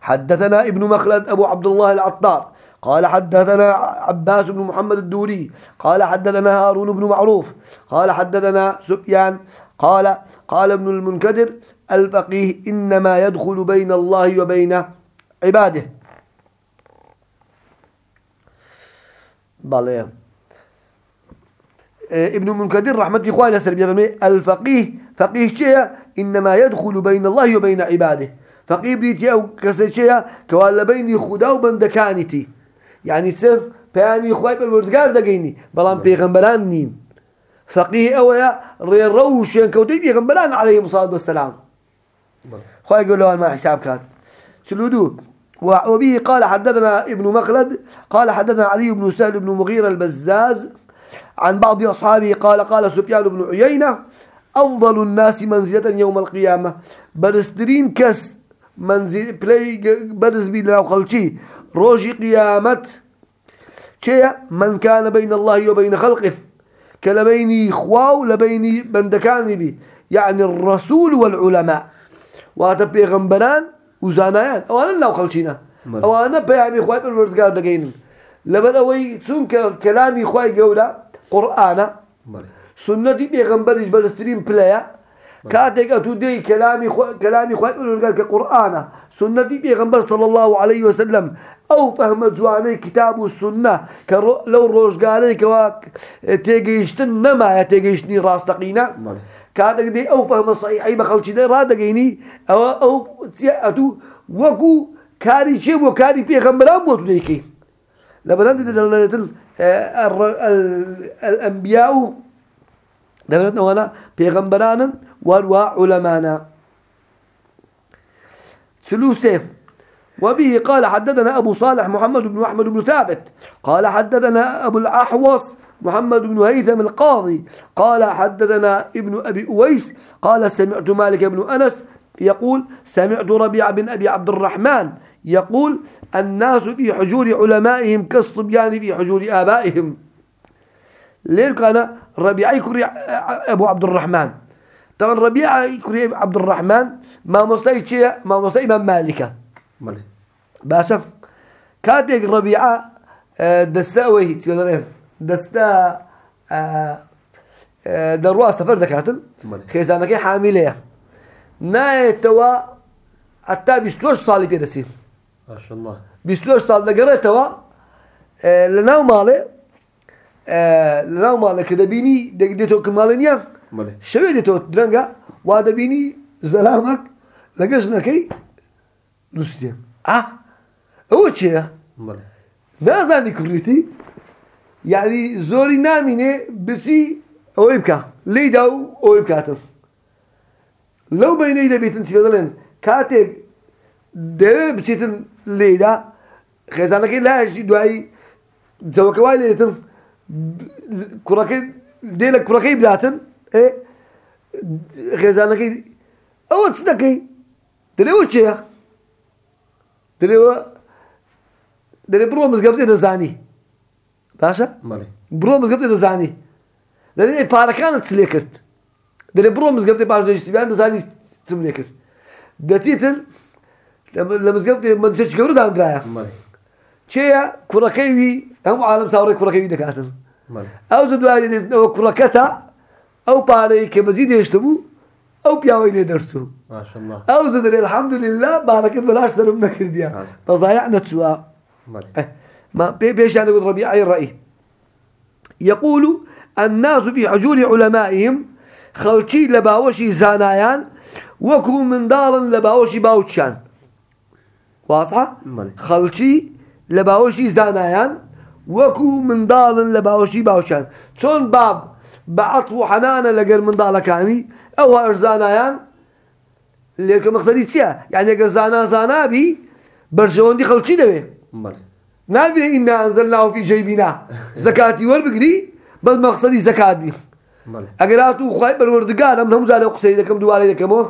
حدثنا ابن مخلد أبو عبد الله العطار. قال حدثنا عباس بن محمد الدوري. قال حدثنا هارون بن معروف. قال حدثنا سفيان. قال قال ابن المنكدر الفقيه إنما يدخل بين الله وبين عباده. بالله ابن منكدر رحمة إخواني السلبية الفقيه فقيه شيء إنما يدخل بين الله وبين عباده. فقيه بريتي أو كسر شيء كوالا بيني خدا وبندكانتي يعني سف بياني خواي بالوردقار دقيني بلان بيغمبران نين. فقيه أويا ري روشين كودي بيغمبران عليهم الصلاة والسلام. خواي يقول له ما حساب كان. سلودو وبه قال حدثنا ابن مخلد قال حدثنا علي بن سهل بن مغيرة البزاز عن بعض أصحابه قال قال سفيان بن عيينة أفضل الناس منزلة يوم القيامة. برسترين كس منزل بلاي برز بي لو خلشي. روجي قيامة شيء من كان بين الله وبين خلقه. كلبيني خواو لبيني بندكاني بي. يعني الرسول والعلماء. وهذا بيغمبران وزانایان. ئەوانە ناو خەڵچینە ئەوانە پەیامی خی پروردگار دەگەینن. لەبەر ئەوەی چونکە کەلامی خی گەورە قورآانە سنەتی پێغمبەریش بەرزترین پلەیە كاتك أتودي كلامي خو... كلامي خو... قال كقرآن سنة بيغمبر صلى الله عليه وسلم أو فهم زواني كتاب السنة كرو... لو روش قالي كوا تيجيشتن نما تيجيشتني راس كاتك دي أو فهم صحيح. بخلشي ده راد جيني أو أو أتو وكو كاري شيء وكاري بيغمبران بوتو ديكي لما نندي دلالة الأنبياء. دلالتنا هنا بيغمبران وروا علمانا. ثلوثه وبه قال حدثنا أبو صالح محمد بن أحمد بن ثابت. قال حدثنا أبو الأحوص محمد بن هيثم القاضي. قال حدثنا ابن أبي أويس قال سمعت مالك بن أنس يقول سمعت ربيع بن أبي عبد الرحمن يقول الناس في حجور علمائهم كالصبيان في حجور آبائهم. ليه كان ربيع يكري أبو عبد الرحمن. طبعا ربيع يكري عبد الرحمن ما مستوي شيء ما مستوي إمام مالك. باشا كاتك ربيعة آه، دساوي تقدر دەستە دەڕوا سەفەر دەکاتن. خێزانەکەی حامیلەیە. نایێتەوە ئەتا 28 ساڵی پێدەسی 28 ساڵ دەگەڕێتەوە لە ناو ماڵێ لە ناو ماڵە کە دەبینی دەگرێتەوە کماڵە نیە شەوێ دێتەوە درەنگە وا دەبینی زەلامەک لەگە ژنەکەی نووسێ ئا ئەوە چیە؟ نازانی کوڕیتی یعنی زۆری نامینێ بچی ئەوەی بکە. لیدا و ئەوی بکاتم. لەو بینەی دەبێتن چی دەڵێن کاتێک دەوێت بچێتن لێدا خێزانەکەی لایشی دوایی جەوەکەوای لێتن کوڕەکەی دێ لە کوڕەکەی بداتن خێزانەکەی ئەوە چ دەکەی؟ درێەوە چێە درێەوە دەرێ بڕۆ مزگەفتێ دەزانی. باشە؟ بڕۆ مزگەوتێ دەزانی. دەێ پارەکانت چلێ کرد؟ دەێ بڕۆ مزگەوتی پاش دەشتیان دەزانی چم لێ کرد؟ دەچیتن لە مزگەوتی منچ گەورە دانرایە چێە کوڕەکەیوی هەموو عالم چاوڕێ کوڕەکەوی دەکاتن. ئەو دوایەوە کوڕەکەتە ئەو پارەی کە بەزی دێشتە بوو ئەو پیاوەی لێ دەرچوو ئەو دەرێ الحەمدلله بارەکەت بەلاش سەرم نەکردیە. بەزایع نەچووە. ما بيش يعني يقول ربيع أي الرأي يقول الناس في حجور علمائهم خلشي لباوشي زانايان وكو من دار لباوشي باوتشان واضحة؟ خلشي لباوشي زانايان وكو من دار لباوشي باوتشان تون باب بعطف حنانا لقر من دار كاني أو هاش زانايان لكن مقصدي تيا يعني اگر زانا زانا بي برجوان دي خلشي دوي نابێ إنا أنزلناه في جيبنا. زكاتي وەربگری بەس مەقصدی زەکات بی ئەگەر هاتو خی بەروەردگارم هەموو زانە قسەی دەکەم دووارەی دەکەمەوە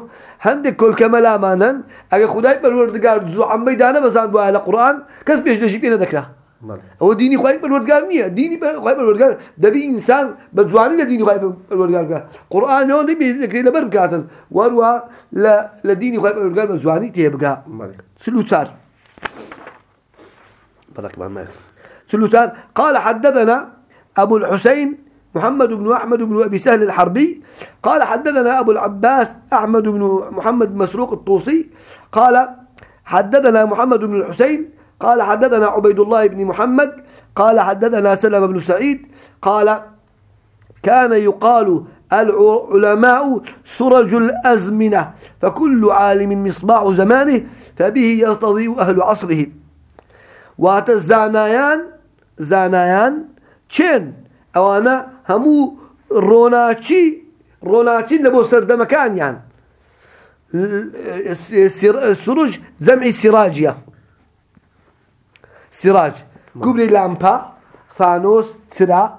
هەندێک کۆلکەمە لامانن ئەگە خدای بەروەردگار زوو ئەمەی دانە بەزان وایە لە قورآن کەس پێش دەشی پێ نەدەکرا ئەوە دینی خی بەروەردگار نییە دینی خی بەروەردگار دەبی ئینسان بە جوانی لە دینی خی بەروەردگار بکە قورآانەوە دەبی دەکرێت لەبەر بکاتن وەروە لە دینی خی بەروەردگار بە جوانی تێبگا سلو چار بارك الله سلوسان قال حدثنا أبو الحسين محمد بن أحمد بن أبي سهل الحربي قال حدثنا أبو العباس أحمد بن محمد مسروق الطوسي قال حدثنا محمد بن الحسين قال حدثنا عبيد الله بن محمد قال حدثنا سلم بن سعيد قال كان يقال العلماء سرج الأزمنة فكل عالم مصباح زمانه فبه يستضيء أهل عصره. واتزانايان زانايان چين أوانا همو روناچي روناچي لبو سردمكان يعني السروج زمع سراجية سراج قبل لامبا فانوس ترا.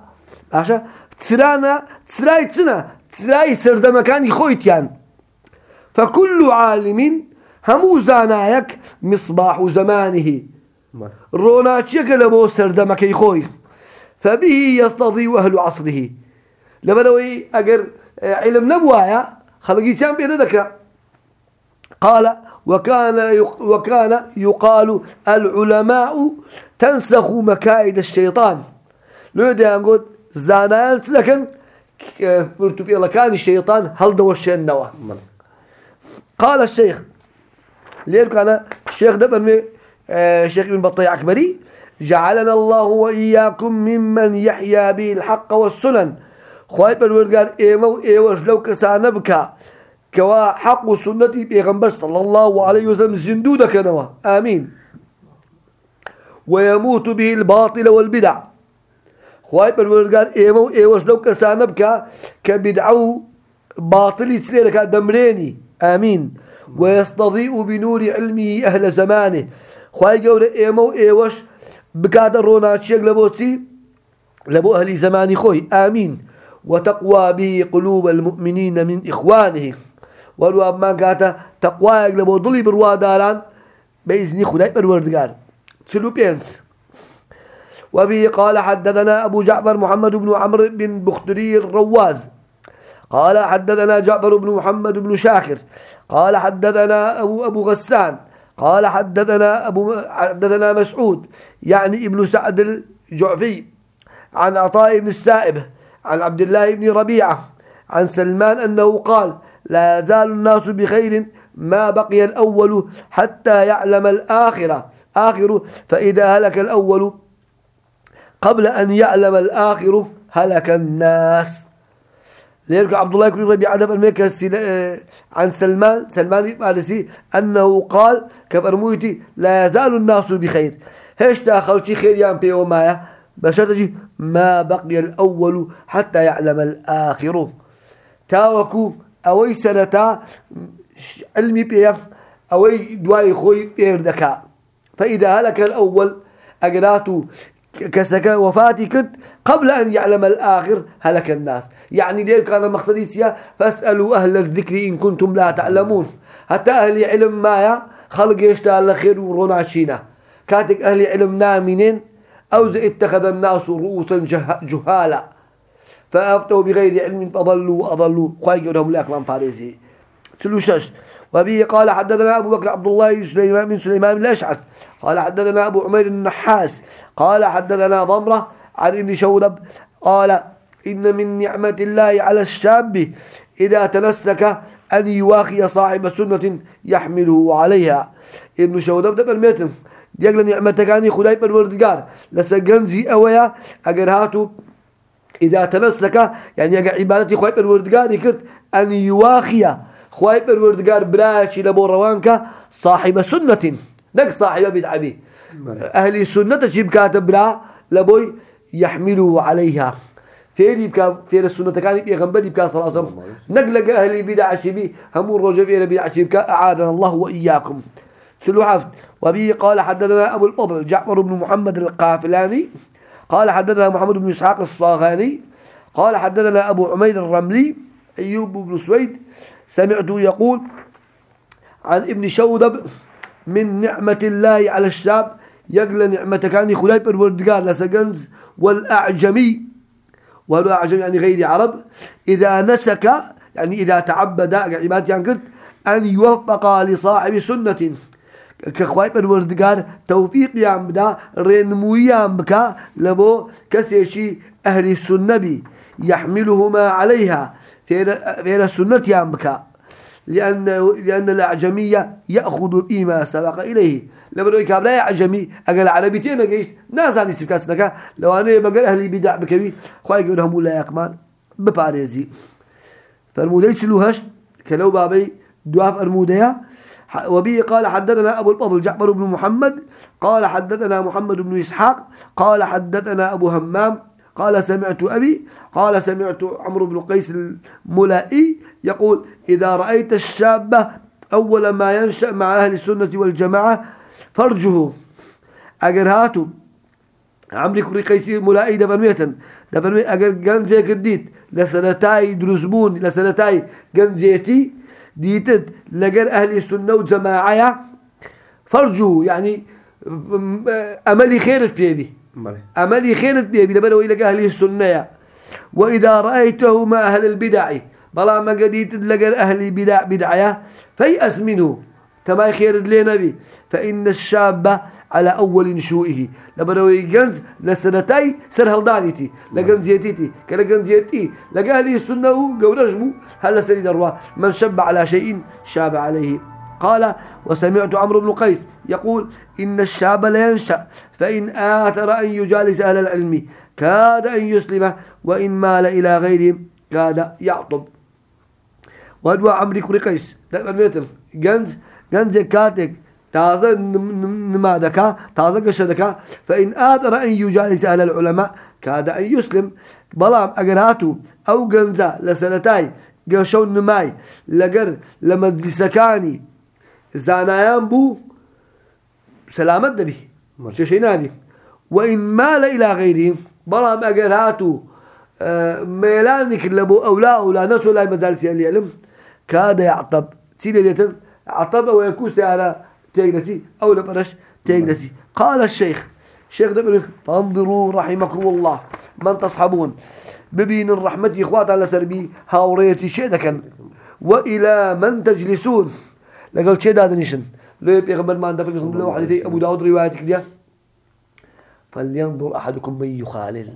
باشا ترانا تراي تنا تراي سردمكان خويتيان فكل عالم همو زانايك مصباح زمانه روناتشيك لبو سردمكي خوي فبه يستضيء أهل عصره لبنوي أجر علم نبوايا خلقي كان بين ذكر قال وكان وكان يقال العلماء تنسخ مكائد الشيطان. لو ده نقول زانان لكن قلت في كان الشيطان هل دوش النوى قال الشيخ ليه كان الشيخ ده الشيخ ابن بطيء أكبري جعلنا الله وإياكم ممن يحيا به الحق والسنن. خواهي بالورد قال إيمو إيوش لو كسانا كوا حق سنتي بيغنبر صلى الله عليه وسلم زندودة كنوا آمين. ويموت به الباطل والبدع. خواهي بالورد قال إيمو إيوش لو كسانا كبدعو باطلي تسليلك دمريني. آمين. ويستضيء بنور علمه أهل زمانه. خواهي قول إيمو إيوش بكاد روناتشيك لبوتي لبو أهل زماني خوي آمين وتقوى به قلوب المؤمنين من إخوانه ولو ما كاتا تقوى لبو ضلي بروا داران بإذن خداي بالوردقار تلو بينس وبه قال حدثنا أبو جعفر محمد بن عمرو بن بختري الرواز. قال حدثنا جعفر بن محمد بن شاكر قال حدثنا أبو أبو غسان. قال حدثنا أبو حدثنا مسعود يعني ابن سعد الجعفي عن عطاء بن السائب عن عبد الله بن ربيعة عن سلمان أنه قال لا يزال الناس بخير ما بقي الأول حتى يعلم الآخرة. آخر فإذا هلك الأول قبل أن يعلم الآخر هلك الناس. لذلك عبد الله بن ربيعة الملك عن سلمان. سلمان الفارسي أنه قال كفرمويتي لا يزال الناس بخير. هيش داخل خير يام بي ومايا بشرتجي ما بقي الأول حتى يعلم الآخر. تاوكو أوي سنتا علمي بيف أوي دواي خوي بيردكا فإذا هلك الأول أقراتو كسك وفاتي كنت قبل أن يعلم الآخر هلك الناس. يعني ليه كان مقصدي سيا فاسألوا أهل الذكر إن كنتم لا تعلمون. حتى أهل علم مايا؟ خلق يشتغل خير ورونا شينا. كاتك أهل علم نامنين. أو اتخذ الناس رؤوسا جهالا. فأفتوا بغير علم فضلوا وأضلوا. خواهي لهم لك من فارسي. سلوشش. وبه قال حدثنا أبو بكر عبد الله سليمان من سليمان الأشعث. قال حدثنا أبو عمير النحاس. قال حدثنا ضمرة عن ابن شودب قال إن من نعمة الله على الشاب إذا تنسك أن يواخي صاحب سنة يحمله عليها. ابن شودب ده بالميتن يقول نعمتك أني خداي بالوردقار لسجنزي أويا أجر هاتو إذا تنسك يعني يقع عبادتي خواهي بالوردقار يكت أن يواخي خواهي بالوردقار براشي لبو روانك صاحب سنة نك صاحب بدعبي أهل سنة شيب كاتب بلا لبوي يحمله عليها فيري بكا فير السنة كان يغنبري بكا صلاة الله نقل أهل بدع شبي هم الرجل فير بدع شبي أعاذنا الله وإياكم سلو حفظ وبه قال حدثنا أبو الفضل جعفر بن محمد القافلاني قال حدثنا محمد بن إسحاق الصاغاني قال حدثنا أبو عمير الرملي أيوب بن سويد سمعته يقول عن ابن شودب من نعمة الله على الشاب يقل نعمة كان خلايب الوردقار لسجنز والأعجمي. والأعجمي يعني غير عرب. إذا نسك يعني إذا تعبد عبادة يعني قلت أن يوفق لصاحب سنة. كخواي بالوردقار توفيق يام بدا رنموي يام بكا لبو كسيشي أهل السنة بي يحملهما عليها. في السنة يام بكا لأن لأن الأعجمية يأخذ إيما سبق إليه. لما نقول كابلا أعجمي أقل عربيتين جيش ناس عن سكاسنك لو أنا بقول أهلي بدع بكبي خواي يقولهم ولا يكمان بباريزي. فرمودي سلوهشت كلو بابي دواف أرموديا وبه قال حدثنا أبو الفضل جعفر بن محمد. قال حدثنا محمد بن إسحاق. قال حدثنا أبو همام. قال سمعت أبي قال سمعت عمرو بن قيس الملائي يقول إذا رأيت الشابة أول ما ينشأ مع أهل السنة والجماعة فرجه. أجرهاته عمري كوري قيسي ملائي دفرميتا دفرمي أجر جنزي كديت لسنتاي دروزبون لسنتاي جنزيتي ديتت. لجر أهل السنة والجماعة. فرجه يعني أملي خيرت بيبي. أملي خيرت بيبي لبنوا إلى أهل السنة. وإذا رأيته مع أهل البدع بلا ما قديت لقى أهل بدع بدعية فيأس منه. تما خير لي نبي. فإن الشاب على أول نشوئه لبنوا يجنز لسنتي سر هلدانيتي لجن زيتيتي كلجن زيتي لقى أهل السنة جورجمو هل سري دروا من شب على شيء شاب عليه. قال وسمعت عمرو بن قيس يقول إن الشاب لا ينشأ فإن آثر أن يجالس أهل العلم كاد أن يسلم وإن مال إلى غيرهم كاد يعطب. ودوا عمري كوري قيس جنز جنز كاتك تازه نمادك تازه قشدك فإن آثر أن يجالس أهل العلماء كاد أن يسلم بلام أجراتو أو جنزة لسنتاي قشون نماي لقر لمجلسكاني زانايان بو سلامت دبي شيء نابي وإن مال إلى غيرهم بلام أجراتو آه، ميلانك لبو أولا أولا نسو لا مزال سيالي علم كاد يعطب سيدة ديتن عطب ويكوس على تيجنسي أو لبرش تيجنسي قال الشيخ شيخ دبر فانظروا رحمكم الله من تصحبون ببين الرحمة إخوات على سربي هاوريتي شيدكا وإلى من تجلسون. لقال شيء هذا نيشن. لو يبقى غمر ما عندك في لو حديث أبو داود روايتك دي. فلينظر أحدكم من يخالل.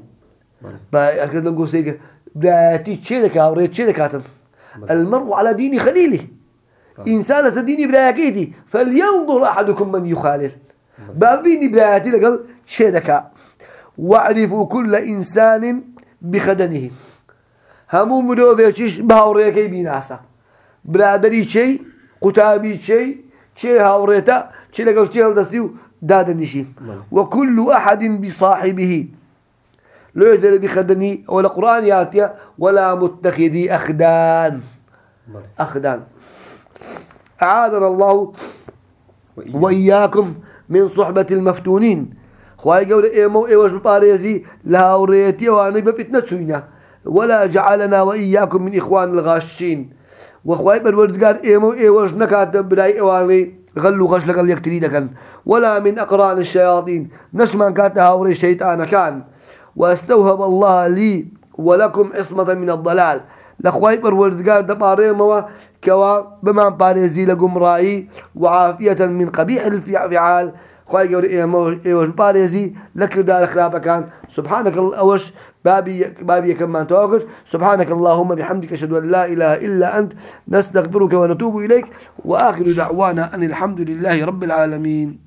بقى أكيد نقول سيجا بدايتي شيدك هاوريت شيدك المرء على دين خليله. إنسانة ديني برايكيتي فلينظر أحدكم من يخالل. بابيني لقال شيدك واعرفوا كل إنسان بخدنه. همو مدو فيشيش بهاوريكي بيناسا. برادري شيء قتابي شيء شيء هاوريتا شيء لقال شيء هالدستيو دادنشي وكل أحد بصاحبه لو يجدر بخدني ولا قرآن ياتي ولا متخذي أخدان أخدان أعاذنا الله وإياكم. من صحبة المفتونين خواهي قول إيمو إيوش باريزي لا وريتي وأنا بفتنة سوينا ولا جعلنا وإياكم من إخوان الغاشين وخواهي بالوردقار إيمو إيوش نكات براي إيواني غلوا غش لقل يكتري دكن. ولا من أقران الشياطين. نشمان كات هاوري الشيطان كان. وأستوهب الله لي ولكم عصمة من الضلال. لخواي پروردگار دباره موا كوا بما بارزي لقمرائي وعافية من قبيح الفعال. خواي قول ايوش بارزي لك دار خلافة كان سبحانك اوش بابي بابي كمان توقف سبحانك اللهم بحمدك أشهد أن لا إله إلا أنت نستغفرك ونتوب إليك وآخر دعوانا أن الحمد لله رب العالمين.